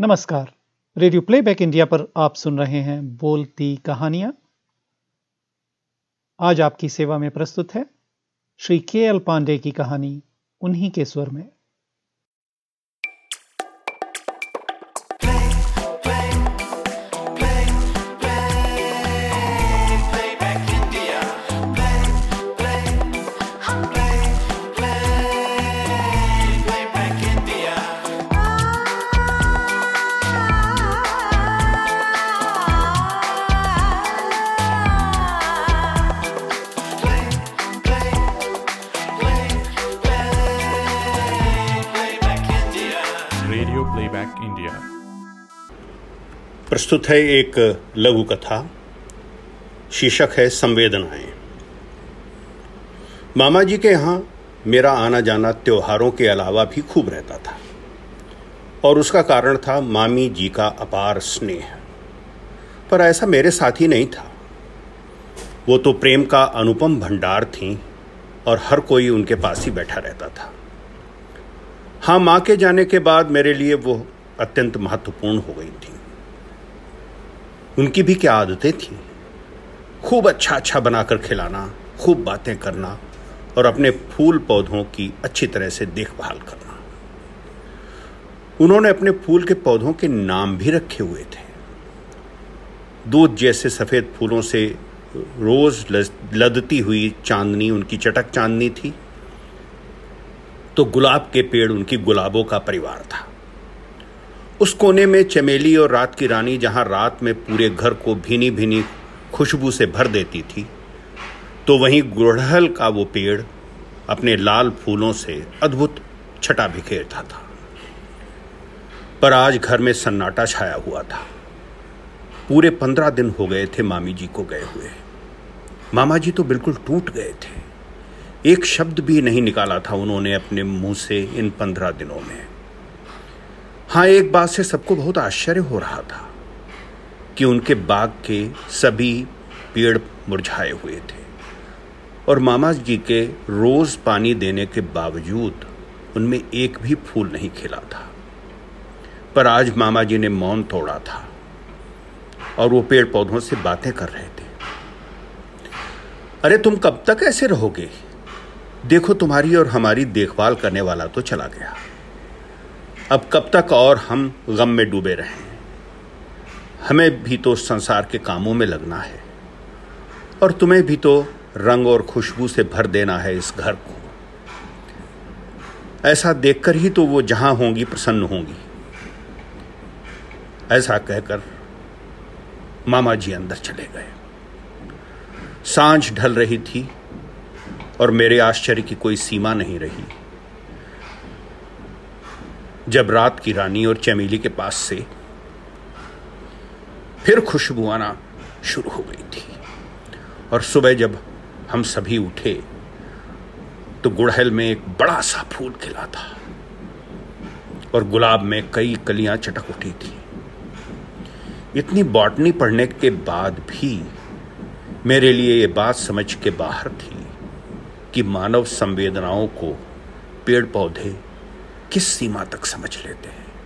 नमस्कार। Radio playback India पर आप सुन रहे हैं बोलती कहानियाँ। आज आपकी सेवा में प्रस्तुत है श्री के एल पांडे की कहानी, उन्हीं के स्वर में। प्लेबैक इंडिया प्रस्तुत है एक लघु कथा। शीर्षक है संवेदनाएँ। मामा जी के यहाँ मेरा आना जाना त्योहारों के अलावा भी खूब रहता था। और उसका कारण था मामी जी का अपार स्नेह। पर ऐसा मेरे साथ ही नहीं था। वो तो प्रेम का अनुपम भंडार थी और हर कोई उनके पास ही बैठा रहता था। हाँ माँ के जाने के बाद मेरे लिए वो अत्यंत महत्वपूर्ण हो गई थी। उनकी भी क्या आदतें थी? खूब अच्छा अच्छा बनाकर खिलाना, खूब बातें करना और अपने फूल पौधों की अच्छी तरह से देखभाल करना। उन्होंने अपने फूल के पौधों के नाम भी रखे हुए थे। दूध जैसे सफ़ेद फूलों से रोज लदती हुई चांदनी, उनकी चटक चांदनी थी। तो गुलाब के पेड़ उनकी गुलाबों का परिवार था। उस कोने में चमेली और रात की रानी जहाँ रात में पूरे घर को भीनी भीनी खुशबू से भर देती थी तो वहीं गुड़हल का वो पेड़ अपने लाल फूलों से अद्भुत छटा बिखेरता था। पर आज घर में सन्नाटा छाया हुआ था। पूरे पंद्रह दिन हो गए थे मामी जी को गए हुए। मामा जी तो बिल्कुल टूट गए थे। एक शब्द भी नहीं निकाला था उन्होंने अपने मुँह से इन पंद्रह दिनों में। हाँ एक बात से सबको बहुत आश्चर्य हो रहा था कि उनके बाग के सभी पेड़ मुरझाए हुए थे और मामा जी के रोज पानी देने के बावजूद उनमें एक भी फूल नहीं खिला था। पर आज मामा जी ने मौन तोड़ा था और वो पेड़ पौधों से बातें कर रहे थे। अरे, तुम कब तक ऐसे रहोगे? देखो तुम्हारी और हमारी देखभाल करने वाला तो चला गया। अब कब तक और हम गम में डूबे रहें? हमें भी तो संसार के कामों में लगना है। और तुम्हें भी तो रंग और खुशबू से भर देना है इस घर को। ऐसा देखकर ही तो वो जहाँ होंगी प्रसन्न होंगी। ऐसा कहकर मामा जी अंदर चले गए। साँझ ढल रही थी और मेरे आश्चर्य की कोई सीमा नहीं रही। जब रात की रानी और चमेली के पास से फिर खुशबू आना शुरू हो गई थी और सुबह जब हम सभी उठे तो गुड़हल में एक बड़ा सा फूल खिला था और गुलाब में कई कलियाँ चटक उठी थी। इतनी बॉटनी पढ़ने के बाद भी मेरे लिए ये बात समझ के बाहर थी कि मानव संवेदनाओं को पेड़ पौधे किस सीमा तक समझ लेते हैं?